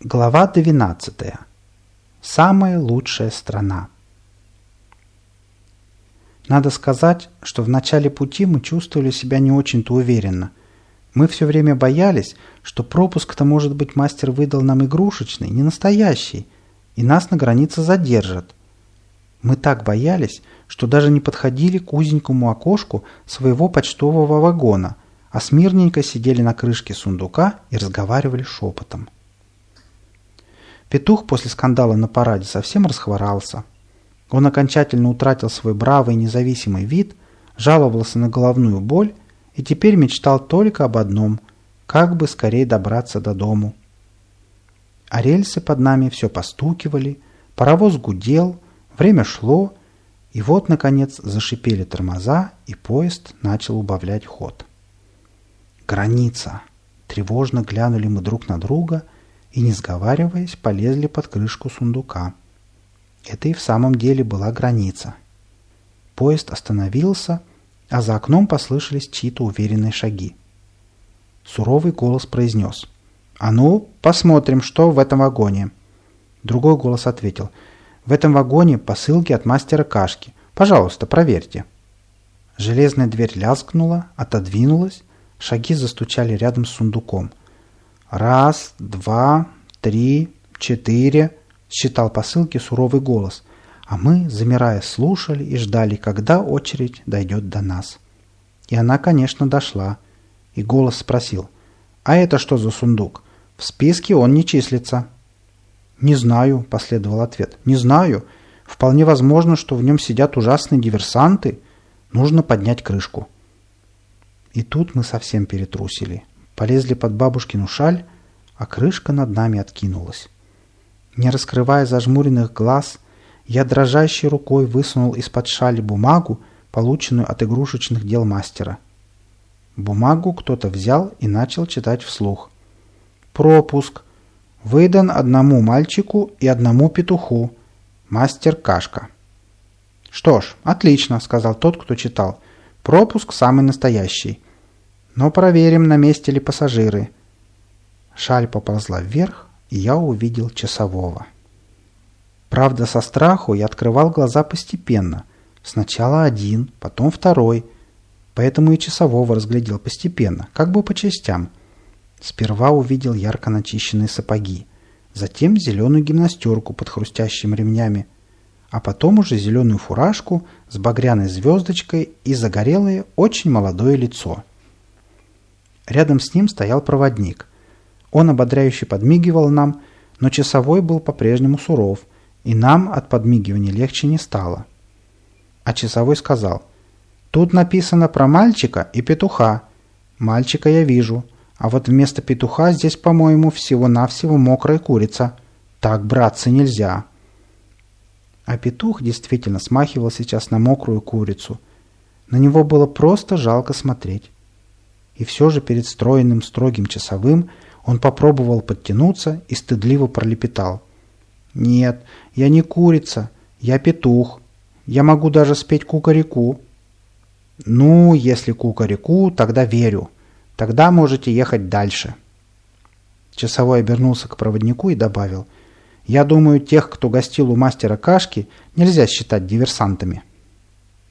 Глава 12. Самая лучшая страна. Надо сказать, что в начале пути мы чувствовали себя не очень-то уверенно. Мы все время боялись, что пропуск-то, может быть, мастер выдал нам игрушечный, не настоящий, и нас на границе задержат. Мы так боялись, что даже не подходили к узенькому окошку своего почтового вагона, а смирненько сидели на крышке сундука и разговаривали шепотом. Петух после скандала на параде совсем расхворался. Он окончательно утратил свой бравый независимый вид, жаловался на головную боль и теперь мечтал только об одном – как бы скорее добраться до дому. А рельсы под нами все постукивали, паровоз гудел, время шло, и вот, наконец, зашипели тормоза, и поезд начал убавлять ход. «Граница!» Тревожно глянули мы друг на друга – и, не сговариваясь, полезли под крышку сундука. Это и в самом деле была граница. Поезд остановился, а за окном послышались чьи-то уверенные шаги. Суровый голос произнес. «А ну, посмотрим, что в этом вагоне». Другой голос ответил. «В этом вагоне посылки от мастера Кашки. Пожалуйста, проверьте». Железная дверь лязгнула, отодвинулась, шаги застучали рядом с сундуком – «Раз, два, три, четыре», — считал посылки суровый голос, а мы, замирая, слушали и ждали, когда очередь дойдет до нас. И она, конечно, дошла. И голос спросил, «А это что за сундук? В списке он не числится». «Не знаю», — последовал ответ, «не знаю. Вполне возможно, что в нем сидят ужасные диверсанты. Нужно поднять крышку». И тут мы совсем перетрусили полезли под бабушкину шаль, а крышка над нами откинулась. Не раскрывая зажмуренных глаз, я дрожащей рукой высунул из-под шали бумагу, полученную от игрушечных дел мастера. Бумагу кто-то взял и начал читать вслух. «Пропуск. Выдан одному мальчику и одному петуху. Мастер Кашка». «Что ж, отлично», — сказал тот, кто читал. «Пропуск самый настоящий. Но проверим, на месте ли пассажиры. Шаль поползла вверх, и я увидел часового. Правда, со страху я открывал глаза постепенно. Сначала один, потом второй. Поэтому и часового разглядел постепенно, как бы по частям. Сперва увидел ярко начищенные сапоги, затем зеленую гимнастерку под хрустящими ремнями, а потом уже зеленую фуражку с багряной звездочкой и загорелое, очень молодое лицо. Рядом с ним стоял проводник. Он ободряюще подмигивал нам, но часовой был по-прежнему суров, и нам от подмигивания легче не стало. А часовой сказал, «Тут написано про мальчика и петуха. Мальчика я вижу, а вот вместо петуха здесь, по-моему, всего-навсего мокрая курица. Так, братцы, нельзя». А петух действительно смахивал сейчас на мокрую курицу. На него было просто жалко смотреть. И все же перед стройным строгим часовым он попробовал подтянуться и стыдливо пролепетал. «Нет, я не курица, я петух. Я могу даже спеть кукареку». «Ну, если кукареку, тогда верю. Тогда можете ехать дальше». Часовой обернулся к проводнику и добавил. «Я думаю, тех, кто гостил у мастера Кашки, нельзя считать диверсантами».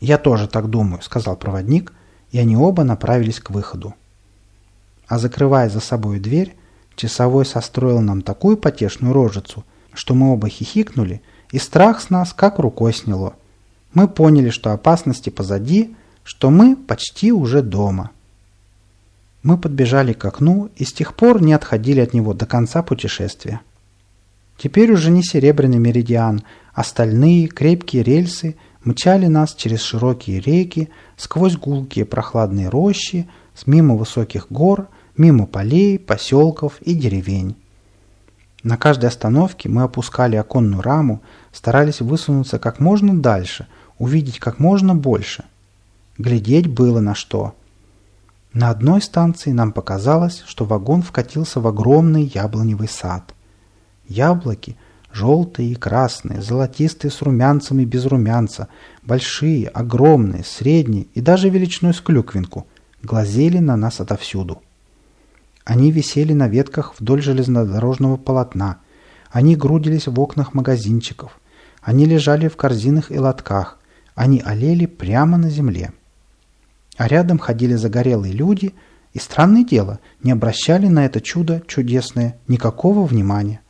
«Я тоже так думаю», — сказал проводник, — и они оба направились к выходу. А закрывая за собой дверь, часовой состроил нам такую потешную рожицу, что мы оба хихикнули, и страх с нас как рукой сняло. Мы поняли, что опасности позади, что мы почти уже дома. Мы подбежали к окну и с тех пор не отходили от него до конца путешествия. Теперь уже не серебряный меридиан, а стальные крепкие рельсы мчали нас через широкие реки, сквозь гулкие прохладные рощи, мимо высоких гор, мимо полей, поселков и деревень. На каждой остановке мы опускали оконную раму, старались высунуться как можно дальше, увидеть как можно больше. Глядеть было на что. На одной станции нам показалось, что вагон вкатился в огромный яблоневый сад. Яблоки Желтые и красные, золотистые с румянцем и без румянца, большие, огромные, средние и даже величиной с клюквинку, глазели на нас отовсюду. Они висели на ветках вдоль железнодорожного полотна. Они грудились в окнах магазинчиков. Они лежали в корзинах и лотках. Они олели прямо на земле. А рядом ходили загорелые люди и, странное дело, не обращали на это чудо чудесное никакого внимания.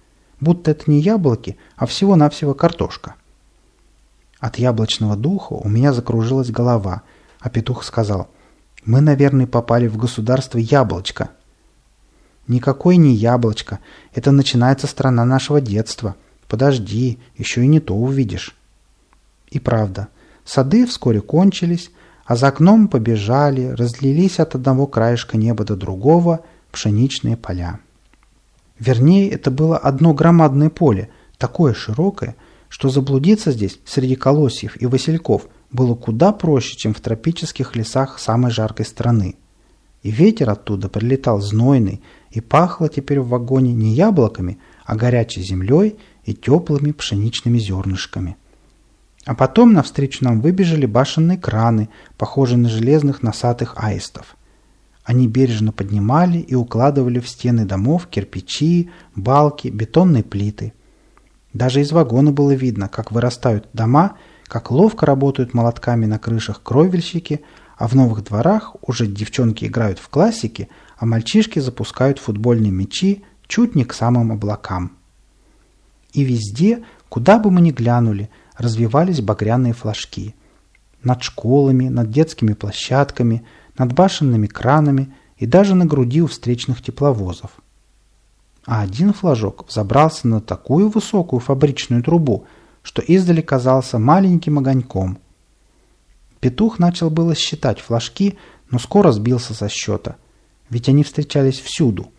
Будто это не яблоки, а всего-навсего картошка. От яблочного духа у меня закружилась голова, а петух сказал, «Мы, наверное, попали в государство яблочко». «Никакое не яблочко. Это начинается страна нашего детства. Подожди, еще и не то увидишь». И правда, сады вскоре кончились, а за окном побежали, разлились от одного краешка неба до другого пшеничные поля. Вернее, это было одно громадное поле, такое широкое, что заблудиться здесь среди колосьев и васильков было куда проще, чем в тропических лесах самой жаркой страны. И ветер оттуда прилетал знойный, и пахло теперь в вагоне не яблоками, а горячей землей и теплыми пшеничными зернышками. А потом навстречу нам выбежали башенные краны, похожие на железных носатых аистов. Они бережно поднимали и укладывали в стены домов кирпичи, балки, бетонные плиты – даже из вагона было видно, как вырастают дома, как ловко работают молотками на крышах кровельщики, а в новых дворах уже девчонки играют в классики, а мальчишки запускают футбольные мячи чуть не к самым облакам. И везде, куда бы мы ни глянули, развивались багряные флажки. Над школами, над детскими площадками, над башенными кранами и даже на груди у встречных тепловозов а один флажок взобрался на такую высокую фабричную трубу, что издали казался маленьким огоньком. Петух начал было считать флажки, но скоро сбился со счета, ведь они встречались всюду,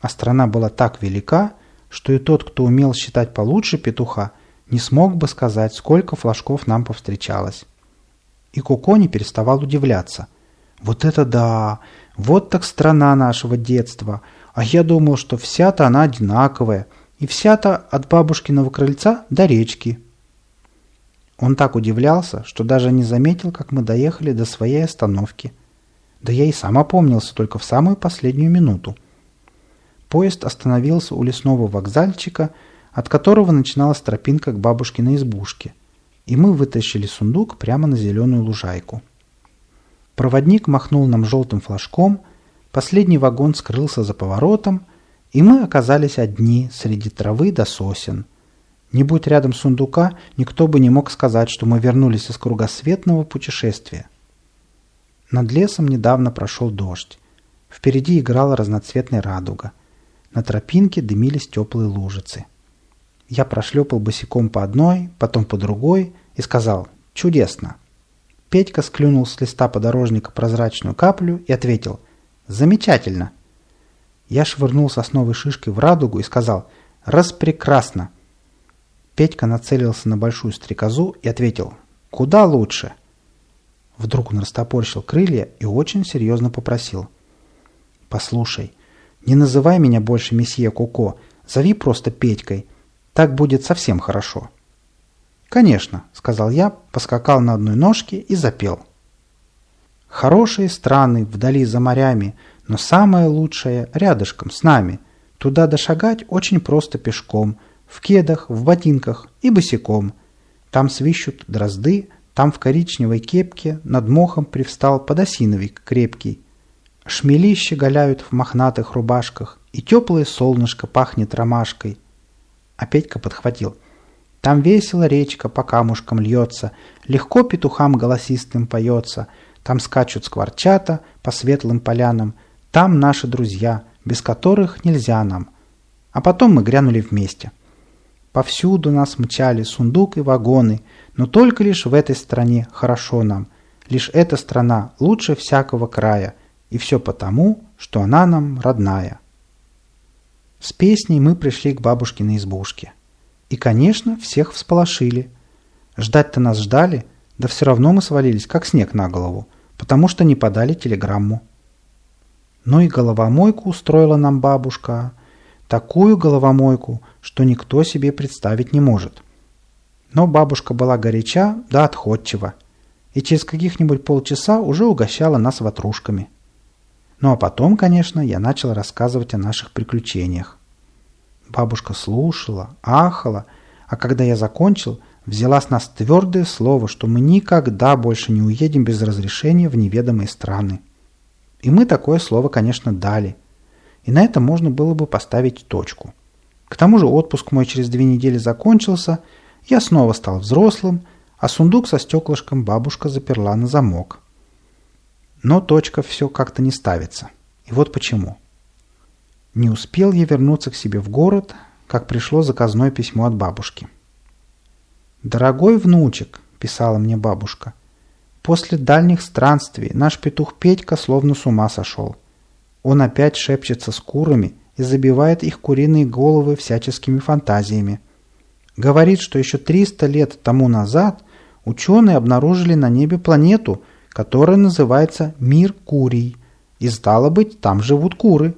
а страна была так велика, что и тот, кто умел считать получше петуха, не смог бы сказать, сколько флажков нам повстречалось. И Коко не переставал удивляться. «Вот это да! Вот так страна нашего детства! А я думал, что вся-то она одинаковая, и вся-то от бабушкиного крыльца до речки. Он так удивлялся, что даже не заметил, как мы доехали до своей остановки. Да я и сам опомнился только в самую последнюю минуту. Поезд остановился у лесного вокзальчика, от которого начиналась тропинка к бабушкиной избушке, и мы вытащили сундук прямо на зеленую лужайку. Проводник махнул нам желтым флажком – Последний вагон скрылся за поворотом, и мы оказались одни среди травы до сосен. Не будь рядом сундука, никто бы не мог сказать, что мы вернулись из кругосветного путешествия. Над лесом недавно прошел дождь. Впереди играла разноцветная радуга. На тропинке дымились теплые лужицы. Я прошлепал босиком по одной, потом по другой и сказал «Чудесно!». Петька склюнул с листа подорожника прозрачную каплю и ответил Замечательно. Я швырнул сосновой шишкой в радугу и сказал «Распрекрасно». Петька нацелился на большую стрекозу и ответил «Куда лучше?» Вдруг он растопорщил крылья и очень серьезно попросил «Послушай, не называй меня больше месье Куко, зови просто Петькой, так будет совсем хорошо». «Конечно», — сказал я, поскакал на одной ножке и запел. Хорошие страны вдали за морями, но самое лучшее рядышком с нами. Туда дошагать очень просто пешком, в кедах, в ботинках и босиком. Там свищут дрозды, там в коричневой кепке над мохом привстал подосиновик крепкий. Шмели щеголяют в мохнатых рубашках, и теплое солнышко пахнет ромашкой. А Петька подхватил. Там весело речка по камушкам льется, легко петухам голосистым поется — там скачут скворчата по светлым полянам. Там наши друзья, без которых нельзя нам. А потом мы грянули вместе. Повсюду нас мчали сундук и вагоны, но только лишь в этой стране хорошо нам. Лишь эта страна лучше всякого края, и все потому, что она нам родная. С песней мы пришли к бабушкиной избушке. И, конечно, всех всполошили. Ждать-то нас ждали, да все равно мы свалились, как снег на голову потому что не подали телеграмму. Ну и головомойку устроила нам бабушка. Такую головомойку, что никто себе представить не может. Но бабушка была горяча да отходчива, и через каких-нибудь полчаса уже угощала нас ватрушками. Ну а потом, конечно, я начал рассказывать о наших приключениях. Бабушка слушала, ахала, а когда я закончил, взяла с нас твердое слово, что мы никогда больше не уедем без разрешения в неведомые страны. И мы такое слово, конечно, дали. И на это можно было бы поставить точку. К тому же отпуск мой через две недели закончился, я снова стал взрослым, а сундук со стеклышком бабушка заперла на замок. Но точка все как-то не ставится. И вот почему. Не успел я вернуться к себе в город, как пришло заказное письмо от бабушки. «Дорогой внучек», — писала мне бабушка, — «после дальних странствий наш петух Петька словно с ума сошел. Он опять шепчется с курами и забивает их куриные головы всяческими фантазиями. Говорит, что еще 300 лет тому назад ученые обнаружили на небе планету, которая называется Мир Курий, и стало быть, там живут куры.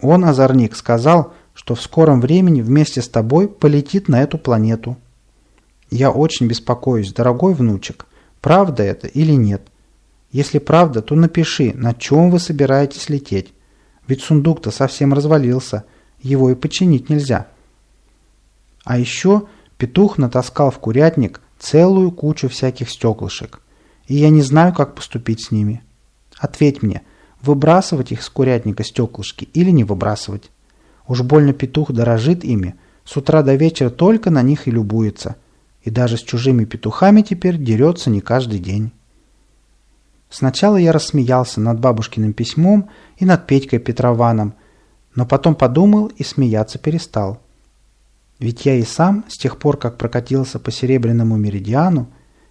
Он, озорник, сказал, что в скором времени вместе с тобой полетит на эту планету. Я очень беспокоюсь, дорогой внучек, правда это или нет. Если правда, то напиши, на чем вы собираетесь лететь. Ведь сундук-то совсем развалился, его и починить нельзя. А еще петух натаскал в курятник целую кучу всяких стеклышек, и я не знаю, как поступить с ними. Ответь мне, выбрасывать их с курятника стеклышки или не выбрасывать? Уж больно петух дорожит ими, с утра до вечера только на них и любуется, и даже с чужими петухами теперь дерется не каждый день. Сначала я рассмеялся над бабушкиным письмом и над Петькой Петрованом, но потом подумал и смеяться перестал. Ведь я и сам, с тех пор, как прокатился по Серебряному меридиану,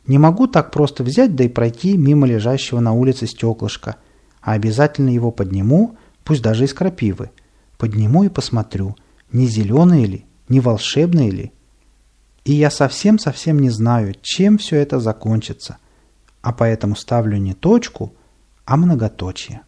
не могу так просто взять да и пройти мимо лежащего на улице стеклышка, а обязательно его подниму, пусть даже из крапивы. Подниму и посмотрю, не зеленое ли, не волшебное ли. И я совсем-совсем не знаю, чем все это закончится, а поэтому ставлю не точку, а многоточие.